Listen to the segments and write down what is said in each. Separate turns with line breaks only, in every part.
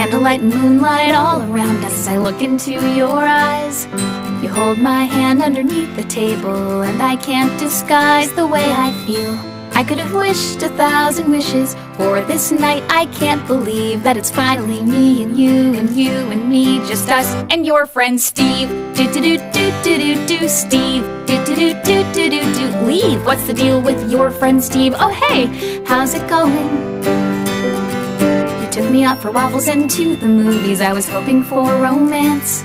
Candlelight and moonlight all around us. I look into your eyes. You hold my hand underneath the table, and I can't disguise the way I feel. I could have wished a thousand wishes for this night. I can't believe that it's finally me and you and you and me, just us and your friend Steve. Do do do do do do do Steve. Do do do do do do do leave. What's the deal with your friend Steve? Oh hey, how's it going? Took me out for waffles and to the movies. I was hoping for romance.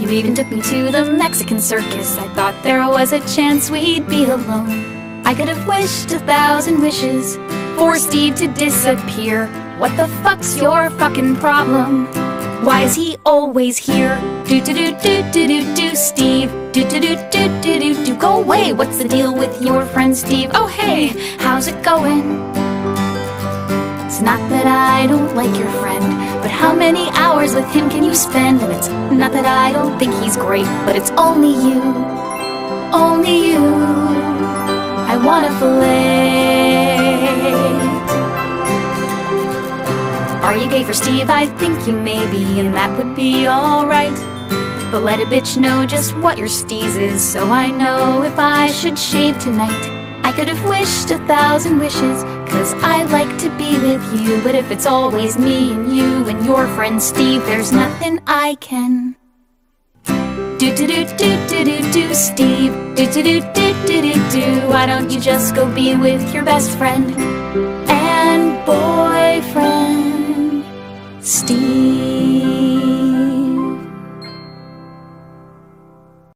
You even took me to the Mexican circus. I thought there was a chance we'd be alone. I could have wished a thousand wishes for Steve to disappear. What the fuck's your fucking problem? Why is he always here? Do do do do do do do Steve. Do do do do do do do. Go away. What's the deal with your friend Steve? Oh hey, how's it going? It's not that I don't like your friend, but how many hours with him can you spend? And it's not that I don't think he's great, but it's only you, only you. I wanna fillet. Are you gay for Steve? I think you may be, and that would be alright. But let a bitch know just what your steez is, so I know if I should shave tonight. I could have wished a thousand wishes, cause I like to be with you. But if it's always me and you and your friend Steve, there's nothing I can. Do do do do do do do Steve. Do do do do do do do. Why don't you just go be with your best friend and boyfriend,